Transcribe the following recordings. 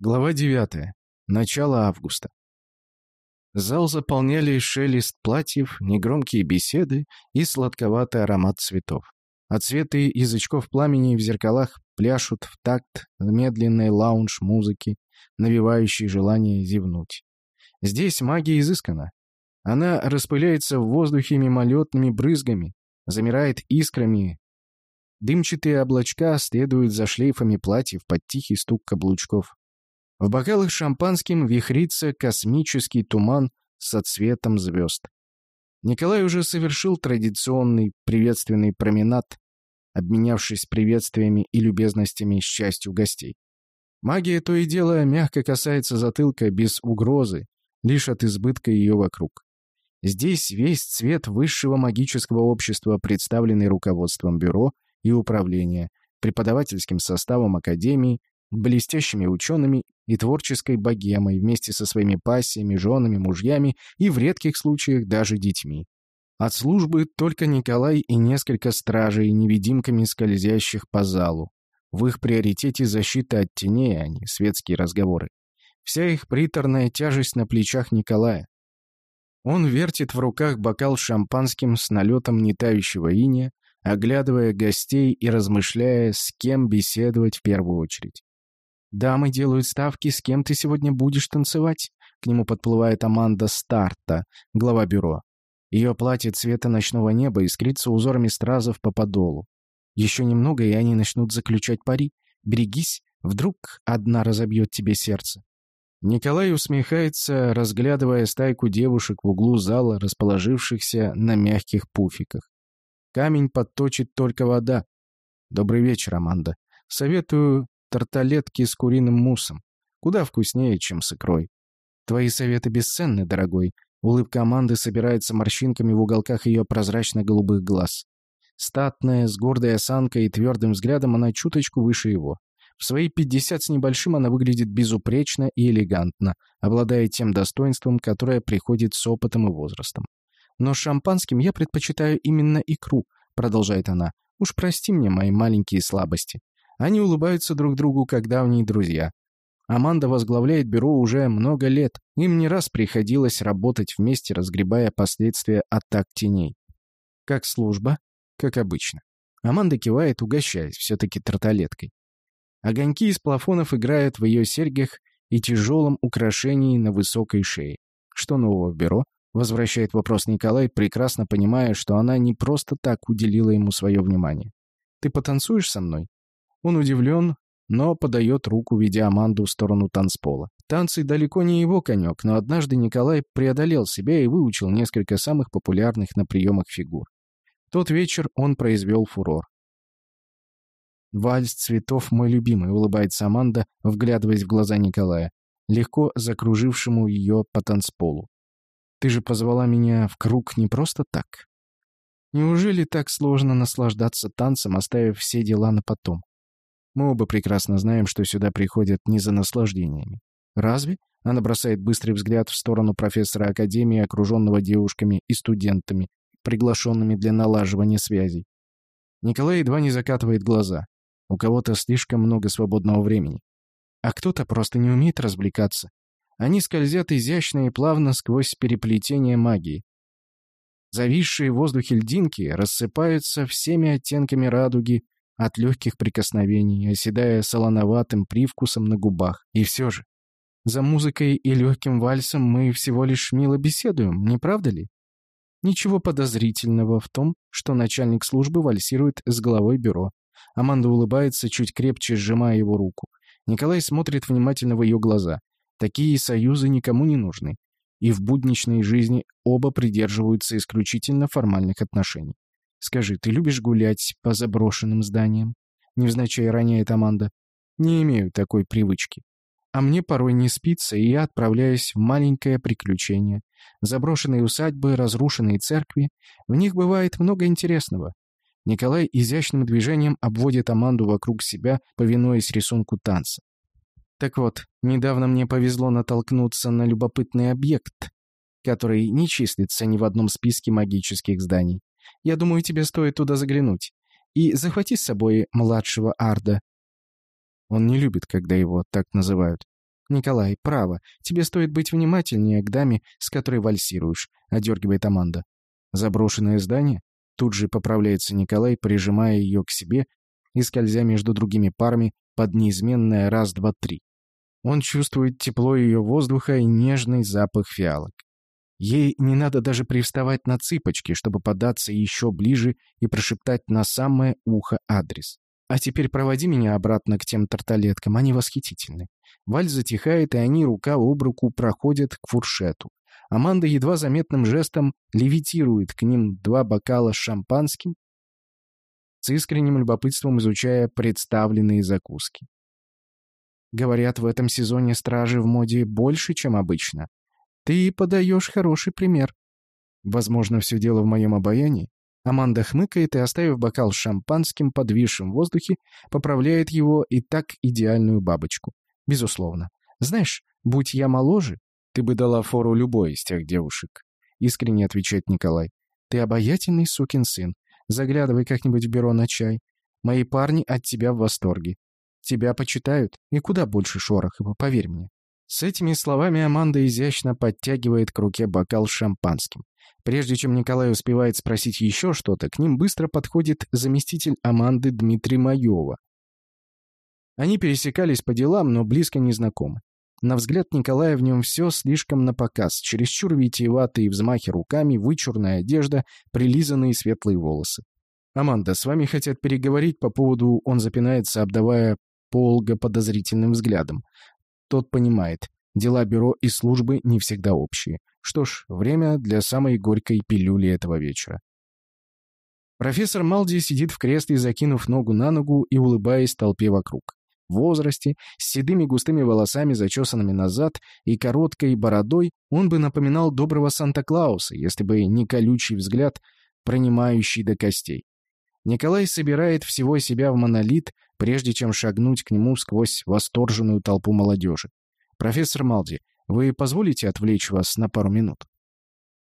Глава 9. Начало августа. Зал заполняли шелест платьев, негромкие беседы и сладковатый аромат цветов. Отцветы язычков пламени в зеркалах пляшут в такт медленной лаунж-музыки, навевающей желание зевнуть. Здесь магия изыскана. Она распыляется в воздухе мимолетными брызгами, замирает искрами. Дымчатые облачка следуют за шлейфами платьев под тихий стук каблучков. В бокалах шампанским вихрится космический туман со цветом звезд. Николай уже совершил традиционный приветственный променад, обменявшись приветствиями и любезностями с частью гостей. Магия то и дело мягко касается затылка без угрозы, лишь от избытка ее вокруг. Здесь весь цвет высшего магического общества, представленный руководством бюро и управления, преподавательским составом академии, блестящими учеными и творческой богемой вместе со своими пассиями, женами, мужьями и в редких случаях даже детьми. От службы только Николай и несколько стражей, невидимками скользящих по залу. В их приоритете защита от теней, а не светские разговоры. Вся их приторная тяжесть на плечах Николая. Он вертит в руках бокал шампанским с налетом нетающего иния, оглядывая гостей и размышляя, с кем беседовать в первую очередь. Дамы делают ставки, с кем ты сегодня будешь танцевать. К нему подплывает Аманда Старта, глава бюро. Ее платье цвета ночного неба искрится узорами стразов по подолу. Еще немного, и они начнут заключать пари. Берегись, вдруг одна разобьет тебе сердце. Николай усмехается, разглядывая стайку девушек в углу зала, расположившихся на мягких пуфиках. Камень подточит только вода. Добрый вечер, Аманда. Советую тарталетки с куриным муссом. Куда вкуснее, чем с икрой. Твои советы бесценны, дорогой. Улыбка Аманды собирается морщинками в уголках ее прозрачно-голубых глаз. Статная, с гордой осанкой и твердым взглядом она чуточку выше его. В свои пятьдесят с небольшим она выглядит безупречно и элегантно, обладая тем достоинством, которое приходит с опытом и возрастом. «Но шампанским я предпочитаю именно икру», — продолжает она. «Уж прости мне мои маленькие слабости. Они улыбаются друг другу, как давние друзья. Аманда возглавляет бюро уже много лет. Им не раз приходилось работать вместе, разгребая последствия атак теней. Как служба? Как обычно. Аманда кивает, угощаясь все-таки тарталеткой. Огоньки из плафонов играют в ее серьгах и тяжелом украшении на высокой шее. Что нового в бюро? Возвращает вопрос Николай, прекрасно понимая, что она не просто так уделила ему свое внимание. «Ты потанцуешь со мной?» Он удивлен, но подает руку, ведя Аманду в сторону танцпола. Танцы далеко не его конек, но однажды Николай преодолел себя и выучил несколько самых популярных на приемах фигур. тот вечер он произвел фурор. «Вальс цветов мой любимый», — улыбается Аманда, вглядываясь в глаза Николая, легко закружившему ее по танцполу. «Ты же позвала меня в круг не просто так. Неужели так сложно наслаждаться танцем, оставив все дела на потом?» Мы оба прекрасно знаем, что сюда приходят не за наслаждениями. Разве? Она бросает быстрый взгляд в сторону профессора академии, окруженного девушками и студентами, приглашенными для налаживания связей. Николай едва не закатывает глаза. У кого-то слишком много свободного времени. А кто-то просто не умеет развлекаться. Они скользят изящно и плавно сквозь переплетение магии. Зависшие в воздухе льдинки рассыпаются всеми оттенками радуги от легких прикосновений, оседая солоноватым привкусом на губах. И все же, за музыкой и легким вальсом мы всего лишь мило беседуем, не правда ли? Ничего подозрительного в том, что начальник службы вальсирует с главой бюро. Аманда улыбается, чуть крепче сжимая его руку. Николай смотрит внимательно в ее глаза. Такие союзы никому не нужны. И в будничной жизни оба придерживаются исключительно формальных отношений. Скажи, ты любишь гулять по заброшенным зданиям?» Невзначай роняет Аманда. «Не имею такой привычки. А мне порой не спится, и я отправляюсь в маленькое приключение. Заброшенные усадьбы, разрушенные церкви. В них бывает много интересного. Николай изящным движением обводит Аманду вокруг себя, повинуясь рисунку танца. Так вот, недавно мне повезло натолкнуться на любопытный объект, который не числится ни в одном списке магических зданий. Я думаю, тебе стоит туда заглянуть. И захвати с собой младшего Арда. Он не любит, когда его так называют. «Николай, право. Тебе стоит быть внимательнее к даме, с которой вальсируешь», — одергивает Аманда. «Заброшенное здание?» Тут же поправляется Николай, прижимая ее к себе и скользя между другими парами под неизменное раз-два-три. Он чувствует тепло ее воздуха и нежный запах фиалок. Ей не надо даже привставать на цыпочки, чтобы податься еще ближе и прошептать на самое ухо адрес. А теперь проводи меня обратно к тем тарталеткам, они восхитительны. Валь затихает, и они рука об руку проходят к фуршету. Аманда едва заметным жестом левитирует к ним два бокала с шампанским, с искренним любопытством изучая представленные закуски. Говорят, в этом сезоне стражи в моде больше, чем обычно. Ты подаешь хороший пример. Возможно, все дело в моем обаянии. Аманда хмыкает и, оставив бокал с шампанским подвисшим в воздухе, поправляет его и так идеальную бабочку. Безусловно. Знаешь, будь я моложе, ты бы дала фору любой из тех девушек. Искренне отвечает Николай. Ты обаятельный сукин сын. Заглядывай как-нибудь в бюро на чай. Мои парни от тебя в восторге. Тебя почитают, и куда больше шороха, поверь мне. С этими словами Аманда изящно подтягивает к руке бокал с шампанским. Прежде чем Николай успевает спросить еще что-то, к ним быстро подходит заместитель Аманды Дмитрий Маева. Они пересекались по делам, но близко не знакомы. На взгляд Николая в нем все слишком напоказ, чересчур витиеватые взмахи руками, вычурная одежда, прилизанные светлые волосы. «Аманда, с вами хотят переговорить по поводу...» Он запинается, обдавая Полга подозрительным взглядом. Тот понимает, дела бюро и службы не всегда общие. Что ж, время для самой горькой пилюли этого вечера. Профессор Малди сидит в кресле, закинув ногу на ногу и улыбаясь толпе вокруг. В возрасте, с седыми густыми волосами, зачесанными назад, и короткой бородой, он бы напоминал доброго Санта-Клауса, если бы не колючий взгляд, пронимающий до костей. Николай собирает всего себя в монолит, прежде чем шагнуть к нему сквозь восторженную толпу молодежи. «Профессор Малди, вы позволите отвлечь вас на пару минут?»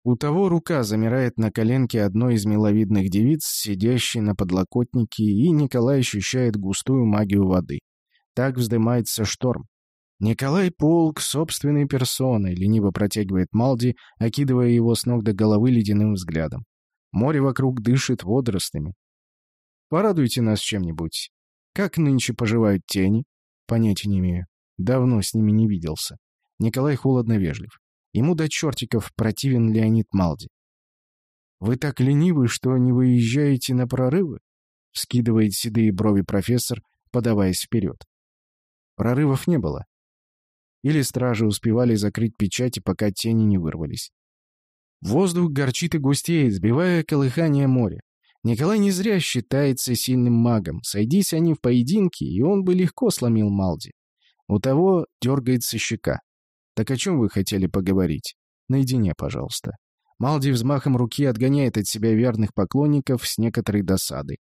У того рука замирает на коленке одной из миловидных девиц, сидящей на подлокотнике, и Николай ощущает густую магию воды. Так вздымается шторм. Николай Полк собственной персоной лениво протягивает Малди, окидывая его с ног до головы ледяным взглядом. Море вокруг дышит водорослями. «Порадуйте нас чем-нибудь. Как нынче поживают тени?» «Понятия не имею. Давно с ними не виделся. Николай холодно вежлив. Ему до чертиков противен Леонид Малди. «Вы так ленивы, что не выезжаете на прорывы?» — скидывает седые брови профессор, подаваясь вперед. Прорывов не было. Или стражи успевали закрыть печати, пока тени не вырвались. Воздух горчит и густеет, сбивая колыхание моря. Николай не зря считается сильным магом. Сойдись они в поединке, и он бы легко сломил Малди. У того дергается щека. «Так о чем вы хотели поговорить? Наедине, пожалуйста». Малди взмахом руки отгоняет от себя верных поклонников с некоторой досадой.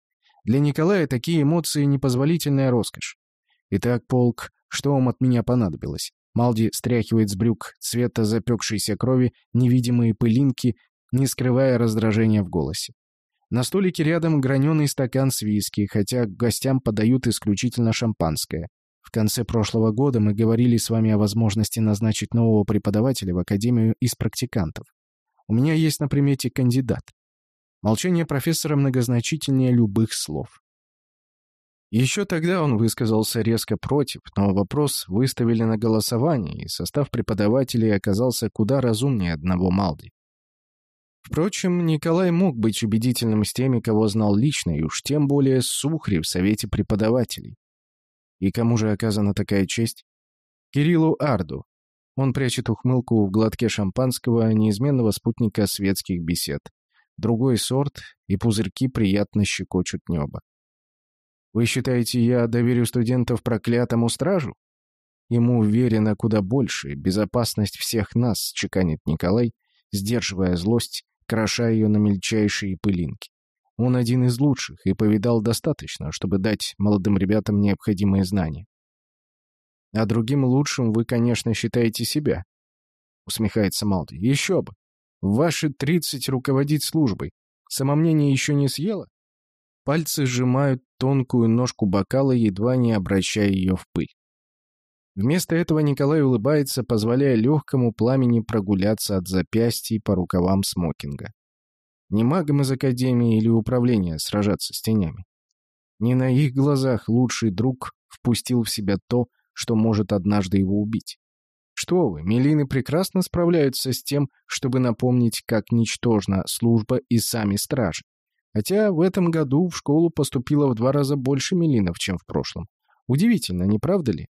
Для Николая такие эмоции — непозволительная роскошь. «Итак, полк, что вам от меня понадобилось?» Малди стряхивает с брюк цвета запекшейся крови невидимые пылинки, не скрывая раздражения в голосе. На столике рядом граненый стакан с виски, хотя гостям подают исключительно шампанское. В конце прошлого года мы говорили с вами о возможности назначить нового преподавателя в Академию из практикантов. У меня есть на примете кандидат. Молчание профессора многозначительнее любых слов. Еще тогда он высказался резко против, но вопрос выставили на голосование, и состав преподавателей оказался куда разумнее одного Малди. Впрочем, Николай мог быть убедительным с теми, кого знал лично, и уж тем более с Сухри в Совете преподавателей. И кому же оказана такая честь? Кириллу Арду. Он прячет ухмылку в глотке шампанского, неизменного спутника светских бесед. Другой сорт, и пузырьки приятно щекочут небо. «Вы считаете, я доверю студентов проклятому стражу?» Ему уверено куда больше, безопасность всех нас, чеканит Николай, сдерживая злость, кроша ее на мельчайшие пылинки. Он один из лучших и повидал достаточно, чтобы дать молодым ребятам необходимые знания. А другим лучшим вы, конечно, считаете себя, усмехается Малди. Еще бы. Ваши тридцать руководить службой. Самомнение еще не съело? Пальцы сжимают тонкую ножку бокала, едва не обращая ее в пыль. Вместо этого Николай улыбается, позволяя легкому пламени прогуляться от запястья по рукавам смокинга. Не магом из Академии или управления сражаться с тенями. Не на их глазах лучший друг впустил в себя то, что может однажды его убить. Что вы, Мелины прекрасно справляются с тем, чтобы напомнить, как ничтожна служба и сами стражи. Хотя в этом году в школу поступило в два раза больше Мелинов, чем в прошлом. Удивительно, не правда ли?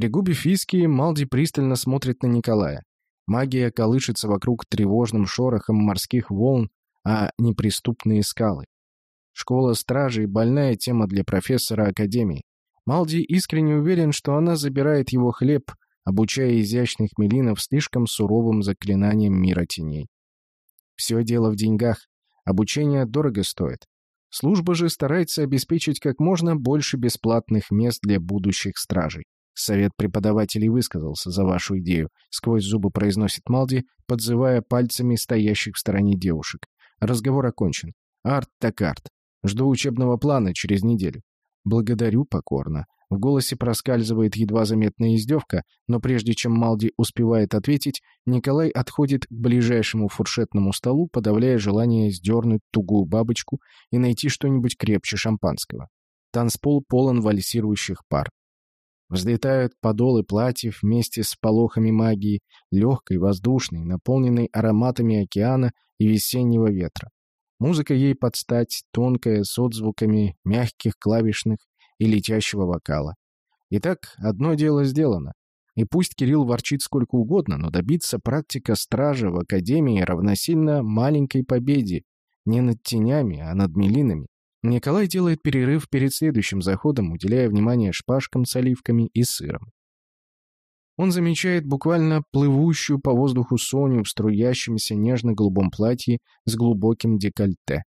Пригубив виски, Малди пристально смотрит на Николая. Магия колышется вокруг тревожным шорохом морских волн, а неприступные скалы. Школа стражей — больная тема для профессора Академии. Малди искренне уверен, что она забирает его хлеб, обучая изящных мелинов слишком суровым заклинаниям мира теней. Все дело в деньгах. Обучение дорого стоит. Служба же старается обеспечить как можно больше бесплатных мест для будущих стражей. Совет преподавателей высказался за вашу идею, сквозь зубы произносит Малди, подзывая пальцами стоящих в стороне девушек. Разговор окончен. Арт так арт. Жду учебного плана через неделю. Благодарю покорно. В голосе проскальзывает едва заметная издевка, но прежде чем Малди успевает ответить, Николай отходит к ближайшему фуршетному столу, подавляя желание сдернуть тугую бабочку и найти что-нибудь крепче шампанского. Танцпол полон вальсирующих пар. Взлетают подолы платьев вместе с полохами магии, легкой, воздушной, наполненной ароматами океана и весеннего ветра. Музыка ей под стать, тонкая, с отзвуками мягких клавишных и летящего вокала. Итак, одно дело сделано. И пусть Кирилл ворчит сколько угодно, но добиться практика стража в Академии равносильно маленькой победе не над тенями, а над мелинами. Николай делает перерыв перед следующим заходом, уделяя внимание шпажкам с оливками и сыром. Он замечает буквально плывущую по воздуху Соню в струящемся нежно-голубом платье с глубоким декольте.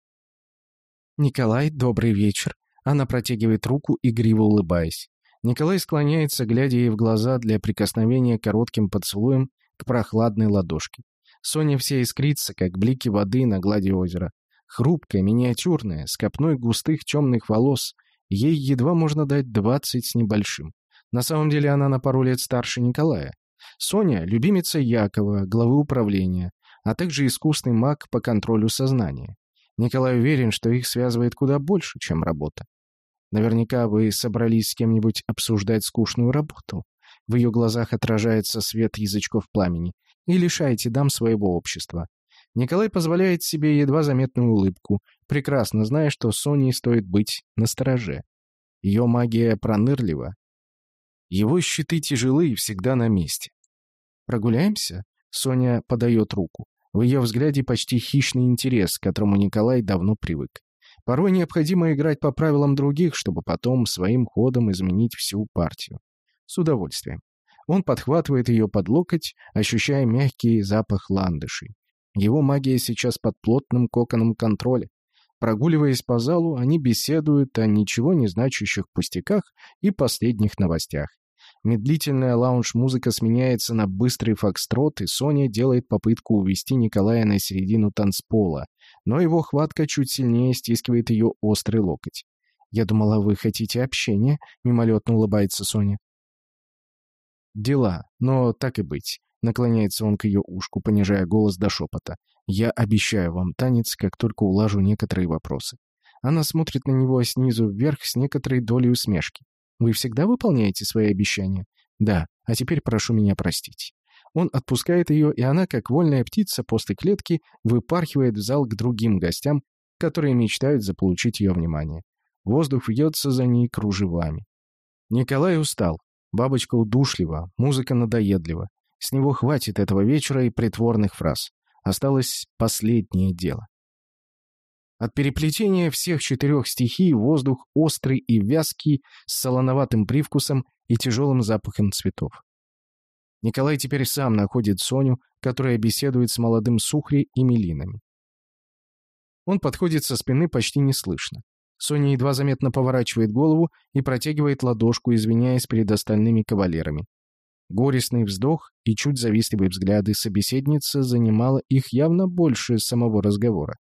«Николай, добрый вечер!» Она протягивает руку, игриво улыбаясь. Николай склоняется, глядя ей в глаза для прикосновения коротким поцелуем к прохладной ладошке. Соня вся искрится, как блики воды на глади озера. Хрупкая, миниатюрная, с копной густых темных волос. Ей едва можно дать двадцать с небольшим. На самом деле она на пару лет старше Николая. Соня — любимица Якова, главы управления, а также искусный маг по контролю сознания. Николай уверен, что их связывает куда больше, чем работа. Наверняка вы собрались с кем-нибудь обсуждать скучную работу. В ее глазах отражается свет язычков пламени. И лишаете дам своего общества. Николай позволяет себе едва заметную улыбку, прекрасно зная, что Соне стоит быть настороже. Ее магия пронырлива, его щиты тяжелы и всегда на месте. «Прогуляемся?» Соня подает руку. В ее взгляде почти хищный интерес, к которому Николай давно привык. Порой необходимо играть по правилам других, чтобы потом своим ходом изменить всю партию. С удовольствием. Он подхватывает ее под локоть, ощущая мягкий запах ландышей. Его магия сейчас под плотным коконом контроля. Прогуливаясь по залу, они беседуют о ничего не значащих пустяках и последних новостях. Медлительная лаунж-музыка сменяется на быстрый фокстрот, и Соня делает попытку увести Николая на середину танцпола, но его хватка чуть сильнее стискивает ее острый локоть. «Я думала, вы хотите общения», — мимолетно улыбается Соня. «Дела, но так и быть», — наклоняется он к ее ушку, понижая голос до шепота. «Я обещаю вам танец, как только улажу некоторые вопросы». Она смотрит на него снизу вверх с некоторой долей усмешки. Вы всегда выполняете свои обещания? Да, а теперь прошу меня простить. Он отпускает ее, и она, как вольная птица после клетки, выпархивает в зал к другим гостям, которые мечтают заполучить ее внимание. Воздух вьется за ней кружевами. Николай устал. Бабочка удушлива, музыка надоедлива. С него хватит этого вечера и притворных фраз. Осталось последнее дело. От переплетения всех четырех стихий воздух острый и вязкий, с солоноватым привкусом и тяжелым запахом цветов. Николай теперь сам находит Соню, которая беседует с молодым Сухри и Мелинами. Он подходит со спины почти неслышно. Соня едва заметно поворачивает голову и протягивает ладошку, извиняясь перед остальными кавалерами. Горестный вздох и чуть завистливые взгляды собеседницы занимало их явно больше самого разговора.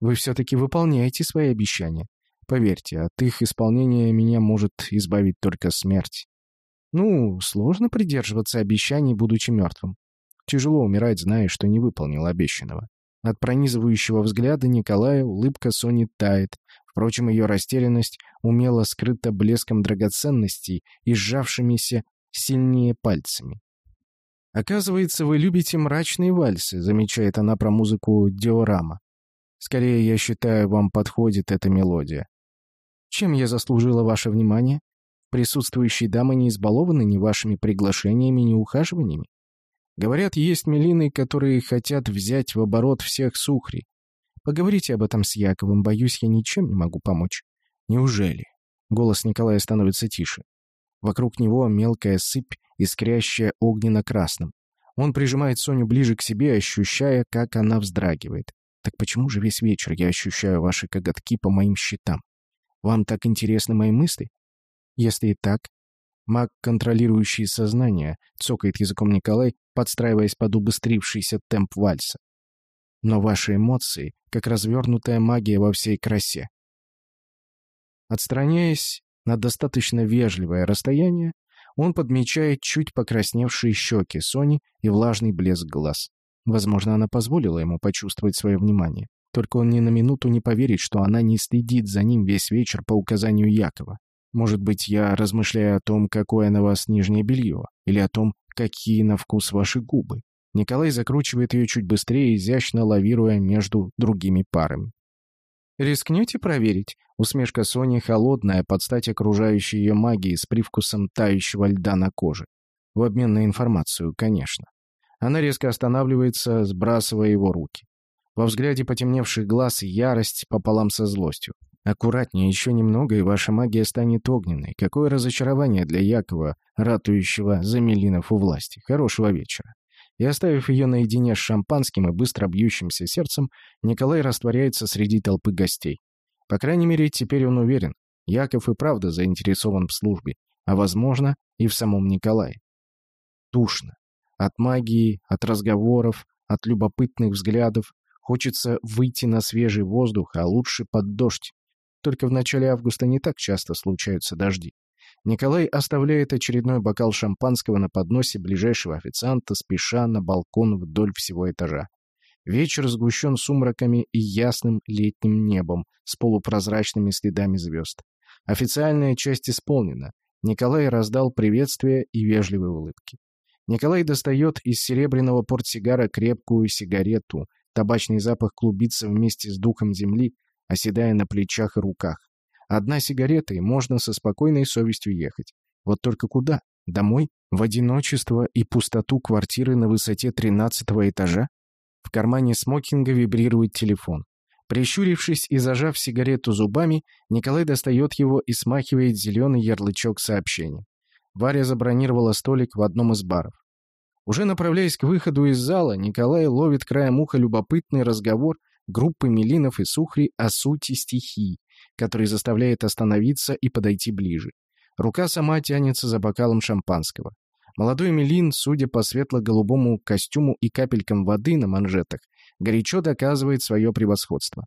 Вы все-таки выполняете свои обещания. Поверьте, от их исполнения меня может избавить только смерть. Ну, сложно придерживаться обещаний, будучи мертвым. Тяжело умирать, зная, что не выполнил обещанного. От пронизывающего взгляда Николая улыбка Сони тает. Впрочем, ее растерянность умело скрыта блеском драгоценностей и сжавшимися сильнее пальцами. «Оказывается, вы любите мрачные вальсы», — замечает она про музыку диорама. «Скорее, я считаю, вам подходит эта мелодия. Чем я заслужила ваше внимание? Присутствующие дамы не избалованы ни вашими приглашениями, ни ухаживаниями. Говорят, есть мелины, которые хотят взять в оборот всех сухри. Поговорите об этом с Яковом, боюсь, я ничем не могу помочь. Неужели? Голос Николая становится тише. Вокруг него мелкая сыпь, искрящая огненно-красным. Он прижимает Соню ближе к себе, ощущая, как она вздрагивает. Так почему же весь вечер я ощущаю ваши коготки по моим щитам? Вам так интересны мои мысли? Если и так, маг, контролирующий сознание, цокает языком Николай, подстраиваясь под убыстрившийся темп вальса. Но ваши эмоции, как развернутая магия во всей красе. Отстраняясь на достаточно вежливое расстояние, он подмечает чуть покрасневшие щеки Сони и влажный блеск глаз. Возможно, она позволила ему почувствовать свое внимание. Только он ни на минуту не поверит, что она не следит за ним весь вечер по указанию Якова. Может быть, я размышляю о том, какое на вас нижнее белье, или о том, какие на вкус ваши губы. Николай закручивает ее чуть быстрее, изящно лавируя между другими парами. «Рискнете проверить?» Усмешка Сони холодная, под стать окружающей ее магии с привкусом тающего льда на коже. В обмен на информацию, конечно. Она резко останавливается, сбрасывая его руки. Во взгляде потемневших глаз ярость пополам со злостью. Аккуратнее, еще немного, и ваша магия станет огненной. Какое разочарование для Якова, ратующего за Мелинов у власти. Хорошего вечера. И оставив ее наедине с шампанским и быстро бьющимся сердцем, Николай растворяется среди толпы гостей. По крайней мере, теперь он уверен. Яков и правда заинтересован в службе, а, возможно, и в самом Николае. Тушно. От магии, от разговоров, от любопытных взглядов, Хочется выйти на свежий воздух, а лучше под дождь. Только в начале августа не так часто случаются дожди. Николай оставляет очередной бокал шампанского на подносе ближайшего официанта, спеша на балкон вдоль всего этажа. Вечер сгущен сумраками и ясным летним небом с полупрозрачными следами звезд. Официальная часть исполнена. Николай раздал приветствия и вежливые улыбки. Николай достает из серебряного портсигара крепкую сигарету, Табачный запах клубится вместе с духом земли, оседая на плечах и руках. Одна сигарета, и можно со спокойной совестью ехать. Вот только куда? Домой? В одиночество и пустоту квартиры на высоте тринадцатого этажа? В кармане смокинга вибрирует телефон. Прищурившись и зажав сигарету зубами, Николай достает его и смахивает зеленый ярлычок сообщения. Варя забронировала столик в одном из баров. Уже направляясь к выходу из зала, Николай ловит краем уха любопытный разговор группы Милинов и Сухри о сути стихий, который заставляет остановиться и подойти ближе. Рука сама тянется за бокалом шампанского. Молодой Милин, судя по светло-голубому костюму и капелькам воды на манжетах, горячо доказывает свое превосходство.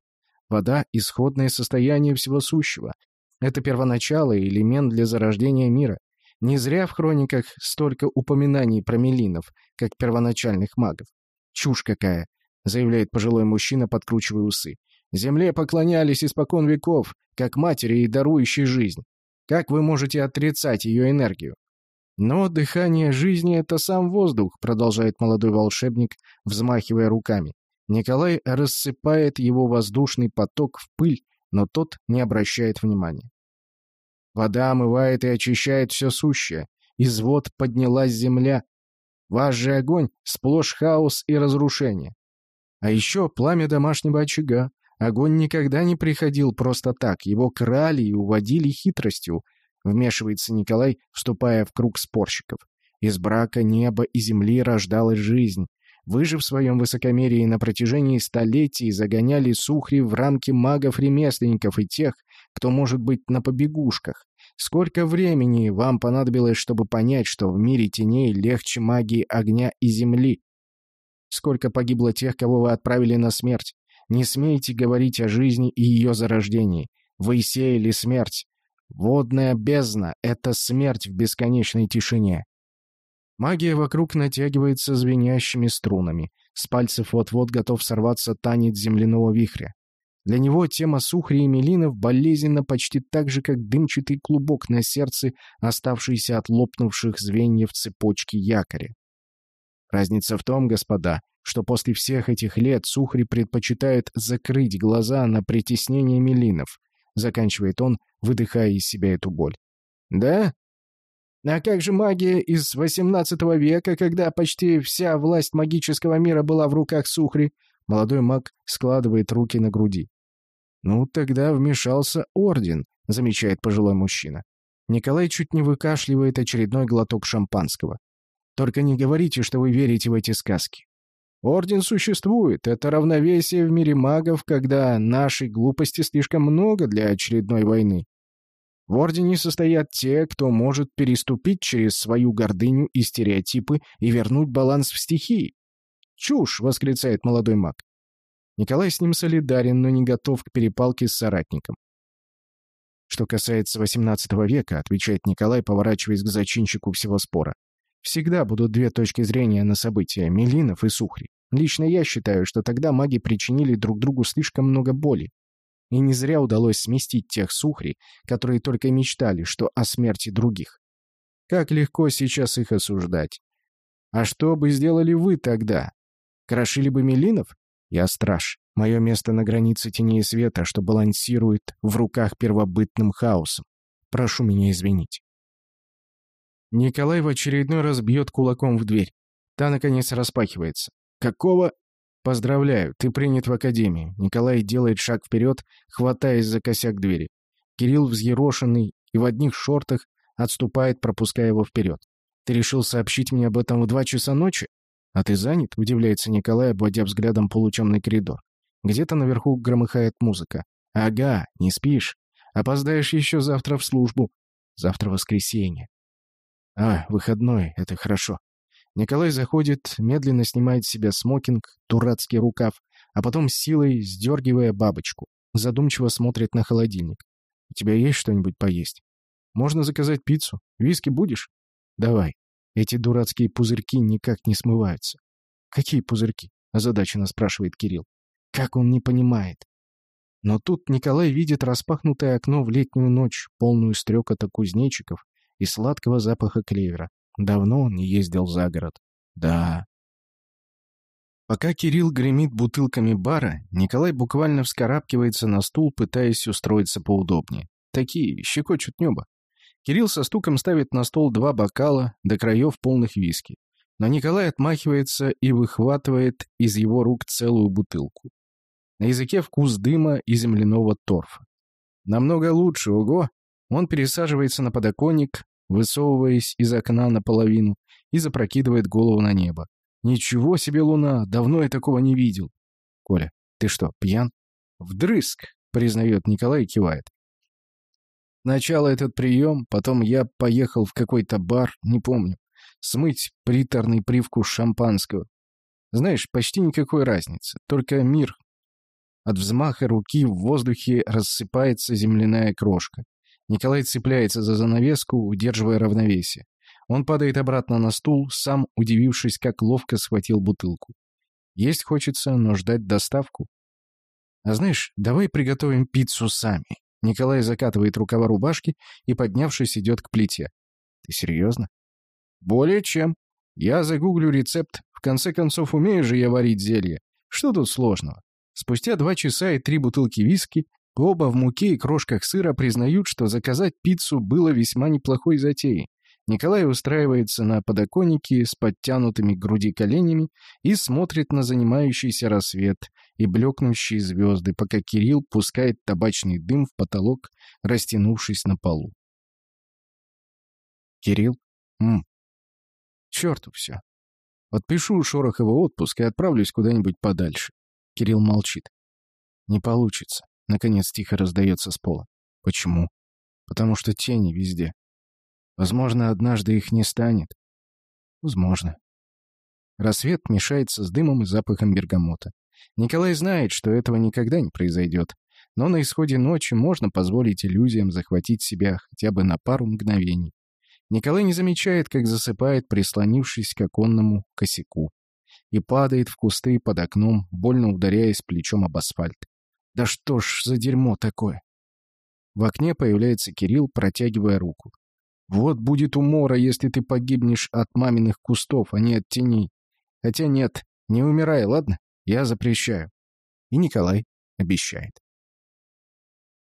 Вода — исходное состояние всего сущего. Это первоначало и элемент для зарождения мира. Не зря в хрониках столько упоминаний про Мелинов, как первоначальных магов. «Чушь какая!» — заявляет пожилой мужчина, подкручивая усы. «Земле поклонялись испокон веков, как матери и дарующей жизнь. Как вы можете отрицать ее энергию?» «Но дыхание жизни — это сам воздух», — продолжает молодой волшебник, взмахивая руками. Николай рассыпает его воздушный поток в пыль, но тот не обращает внимания. Вода омывает и очищает все сущее. Из вод поднялась земля. Ваш же огонь — сплошь хаос и разрушение. А еще пламя домашнего очага. Огонь никогда не приходил просто так. Его крали и уводили хитростью, вмешивается Николай, вступая в круг спорщиков. Из брака неба и земли рождалась жизнь. Вы же в своем высокомерии на протяжении столетий загоняли сухри в рамки магов-ремесленников и тех, кто может быть на побегушках. Сколько времени вам понадобилось, чтобы понять, что в мире теней легче магии огня и земли? Сколько погибло тех, кого вы отправили на смерть? Не смейте говорить о жизни и ее зарождении. Вы сеяли смерть. Водная бездна — это смерть в бесконечной тишине. Магия вокруг натягивается звенящими струнами. С пальцев вот-вот готов сорваться танец земляного вихря. Для него тема Сухри и Мелинов болезненна почти так же, как дымчатый клубок на сердце, оставшийся от лопнувших звеньев цепочки якоря. Разница в том, господа, что после всех этих лет Сухри предпочитает закрыть глаза на притеснение Мелинов, заканчивает он, выдыхая из себя эту боль. «Да? А как же магия из XVIII века, когда почти вся власть магического мира была в руках Сухри?» Молодой маг складывает руки на груди. «Ну, тогда вмешался орден», — замечает пожилой мужчина. Николай чуть не выкашливает очередной глоток шампанского. «Только не говорите, что вы верите в эти сказки. Орден существует. Это равновесие в мире магов, когда нашей глупости слишком много для очередной войны. В Ордене состоят те, кто может переступить через свою гордыню и стереотипы и вернуть баланс в стихии. «Чушь!» — восклицает молодой маг. Николай с ним солидарен, но не готов к перепалке с соратником. Что касается XVIII века, отвечает Николай, поворачиваясь к зачинщику всего спора. Всегда будут две точки зрения на события – Мелинов и Сухри. Лично я считаю, что тогда маги причинили друг другу слишком много боли. И не зря удалось сместить тех Сухри, которые только мечтали, что о смерти других. Как легко сейчас их осуждать. А что бы сделали вы тогда? Крошили бы Мелинов? Я страж. Мое место на границе теней и света, что балансирует в руках первобытным хаосом. Прошу меня извинить. Николай в очередной раз бьет кулаком в дверь. Та, наконец, распахивается. «Какого...» «Поздравляю, ты принят в академию». Николай делает шаг вперед, хватаясь за косяк двери. Кирилл взъерошенный и в одних шортах отступает, пропуская его вперед. «Ты решил сообщить мне об этом в два часа ночи?» «А ты занят?» — удивляется Николай, обводя взглядом полутемный коридор. Где-то наверху громыхает музыка. «Ага, не спишь. Опоздаешь еще завтра в службу. Завтра воскресенье. А, выходной, это хорошо. Николай заходит, медленно снимает с себя смокинг, дурацкий рукав, а потом силой, сдергивая бабочку, задумчиво смотрит на холодильник. «У тебя есть что-нибудь поесть? Можно заказать пиццу? Виски будешь? Давай. Эти дурацкие пузырьки никак не смываются». «Какие пузырьки?» — озадаченно спрашивает Кирилл. «Как он не понимает?» Но тут Николай видит распахнутое окно в летнюю ночь, полную стрекота кузнечиков, и сладкого запаха клевера. Давно он не ездил за город. Да. Пока Кирилл гремит бутылками бара, Николай буквально вскарабкивается на стул, пытаясь устроиться поудобнее. Такие, щекочут небо. Кирилл со стуком ставит на стол два бокала до краев полных виски. Но Николай отмахивается и выхватывает из его рук целую бутылку. На языке вкус дыма и земляного торфа. Намного лучше, ого! Он пересаживается на подоконник, высовываясь из окна наполовину, и запрокидывает голову на небо. «Ничего себе луна! Давно я такого не видел!» «Коля, ты что, пьян?» «Вдрызг!» — признает Николай и кивает. Сначала этот прием, потом я поехал в какой-то бар, не помню, смыть приторный привкус шампанского. Знаешь, почти никакой разницы, только мир. От взмаха руки в воздухе рассыпается земляная крошка. Николай цепляется за занавеску, удерживая равновесие. Он падает обратно на стул, сам удивившись, как ловко схватил бутылку. Есть хочется, но ждать доставку. А знаешь, давай приготовим пиццу сами. Николай закатывает рукава рубашки и, поднявшись, идет к плите. Ты серьезно? Более чем. Я загуглю рецепт. В конце концов, умею же я варить зелье. Что тут сложного? Спустя два часа и три бутылки виски Оба в муке и крошках сыра признают, что заказать пиццу было весьма неплохой затеей. Николай устраивается на подоконнике с подтянутыми к груди коленями и смотрит на занимающийся рассвет и блекнущие звезды, пока Кирилл пускает табачный дым в потолок, растянувшись на полу. Кирилл? Ммм. Черту все. Подпишу Шорохова отпуск и отправлюсь куда-нибудь подальше. Кирилл молчит. Не получится. Наконец тихо раздается с пола. Почему? Потому что тени везде. Возможно, однажды их не станет. Возможно. Рассвет мешается с дымом и запахом бергамота. Николай знает, что этого никогда не произойдет. Но на исходе ночи можно позволить иллюзиям захватить себя хотя бы на пару мгновений. Николай не замечает, как засыпает, прислонившись к оконному косяку. И падает в кусты под окном, больно ударяясь плечом об асфальт. Да что ж за дерьмо такое? В окне появляется Кирилл, протягивая руку. Вот будет умора, если ты погибнешь от маминых кустов, а не от теней. Хотя нет, не умирай, ладно? Я запрещаю. И Николай обещает.